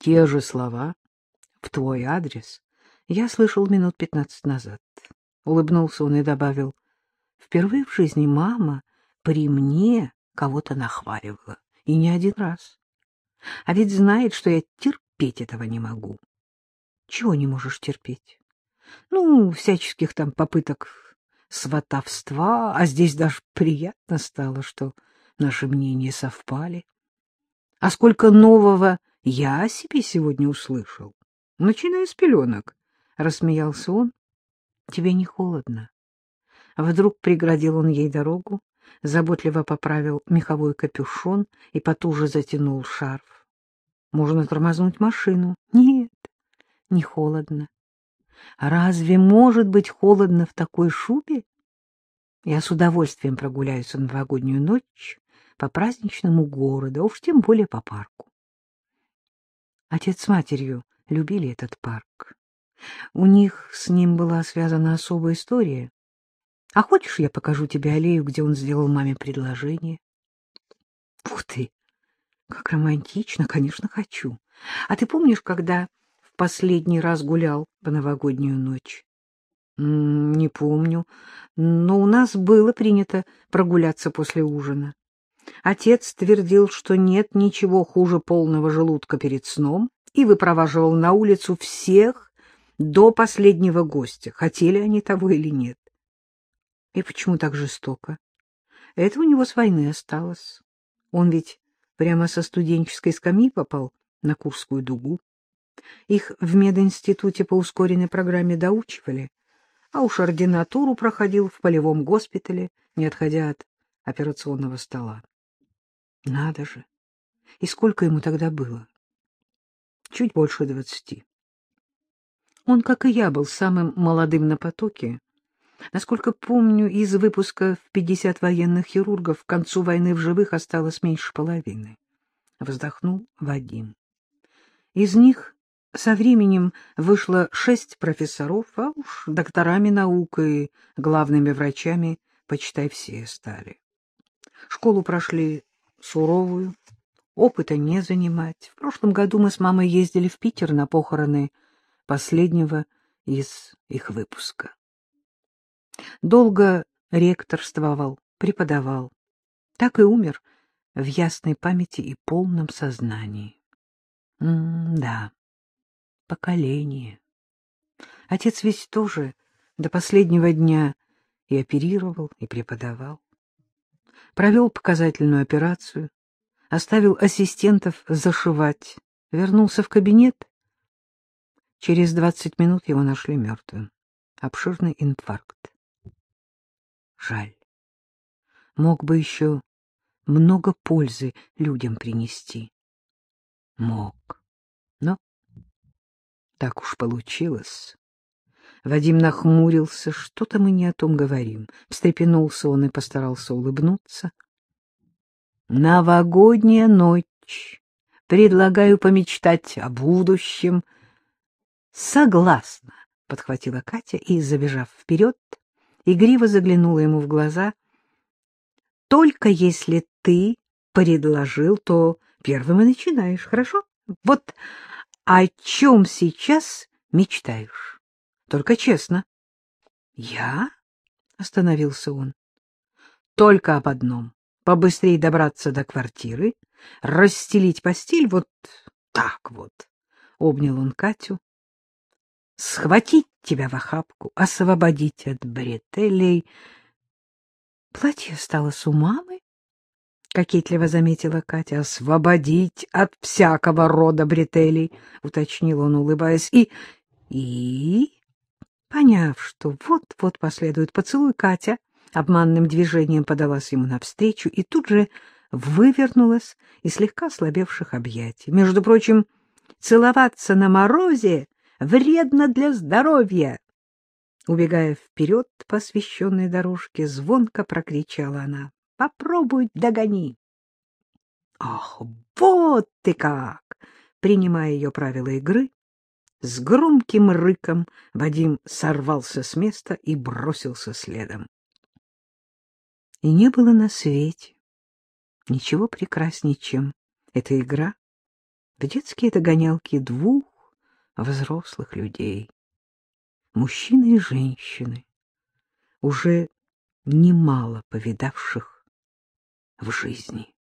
Те же слова в твой адрес я слышал минут пятнадцать назад. Улыбнулся он и добавил, впервые в жизни мама при мне кого-то нахваливала, и не один раз. А ведь знает, что я терпеть этого не могу. Чего не можешь терпеть? Ну, всяческих там попыток сватовства, а здесь даже приятно стало, что наши мнения совпали. А сколько нового я о себе сегодня услышал, начиная с пеленок, — рассмеялся он. — Тебе не холодно? Вдруг преградил он ей дорогу, заботливо поправил меховой капюшон и потуже затянул шарф. — Можно тормознуть машину. — Нет, не холодно. Разве может быть холодно в такой шубе? Я с удовольствием прогуляюсь в новогоднюю ночь по праздничному городу, а уж тем более по парку. Отец с матерью любили этот парк. У них с ним была связана особая история. А хочешь, я покажу тебе аллею, где он сделал маме предложение? Ух ты! Как романтично, конечно, хочу. А ты помнишь, когда в последний раз гулял по новогоднюю ночь? Не помню, но у нас было принято прогуляться после ужина. Отец твердил, что нет ничего хуже полного желудка перед сном, и выпроваживал на улицу всех до последнего гостя, хотели они того или нет. И почему так жестоко? Это у него с войны осталось. Он ведь прямо со студенческой скамьи попал на Курскую дугу. Их в мединституте по ускоренной программе доучивали, а уж ординатуру проходил в полевом госпитале, не отходя от операционного стола. Надо же! И сколько ему тогда было? Чуть больше двадцати. Он, как и я, был самым молодым на потоке. Насколько помню, из выпуска в пятьдесят военных хирургов к концу войны в живых осталось меньше половины. Вздохнул Вадим. Из них со временем вышло шесть профессоров, а уж докторами наук и главными врачами, почитай, все стали. Школу прошли суровую, опыта не занимать. В прошлом году мы с мамой ездили в Питер на похороны последнего из их выпуска. Долго ректорствовал, преподавал. Так и умер в ясной памяти и полном сознании. М-да, поколение. Отец ведь тоже до последнего дня и оперировал, и преподавал провел показательную операцию, оставил ассистентов зашивать, вернулся в кабинет. Через двадцать минут его нашли мертвым. Обширный инфаркт. Жаль. Мог бы еще много пользы людям принести. Мог. Но так уж получилось. Вадим нахмурился. Что-то мы не о том говорим. Встрепенулся он и постарался улыбнуться. Новогодняя ночь. Предлагаю помечтать о будущем. Согласна, подхватила Катя и, забежав вперед, игриво заглянула ему в глаза. Только если ты предложил, то первым и начинаешь, хорошо? Вот о чем сейчас мечтаешь? Только честно. — Я? — остановился он. — Только об одном. Побыстрее добраться до квартиры, расстелить постель вот так вот. Обнял он Катю. — Схватить тебя в охапку, освободить от бретелей. — Платье осталось у мамы? — кокетливо заметила Катя. — Освободить от всякого рода бретелей, — уточнил он, улыбаясь. — И... и... Поняв, что вот-вот последует поцелуй, Катя обманным движением подалась ему навстречу и тут же вывернулась из слегка ослабевших объятий. Между прочим, целоваться на морозе вредно для здоровья. Убегая вперед по освещенной дорожке, звонко прокричала она. — Попробуй догони. — Ах, вот ты как! Принимая ее правила игры, с громким рыком Вадим сорвался с места и бросился следом. И не было на свете ничего прекраснее, чем эта игра в детские догонялки двух взрослых людей, мужчины и женщины, уже немало повидавших в жизни.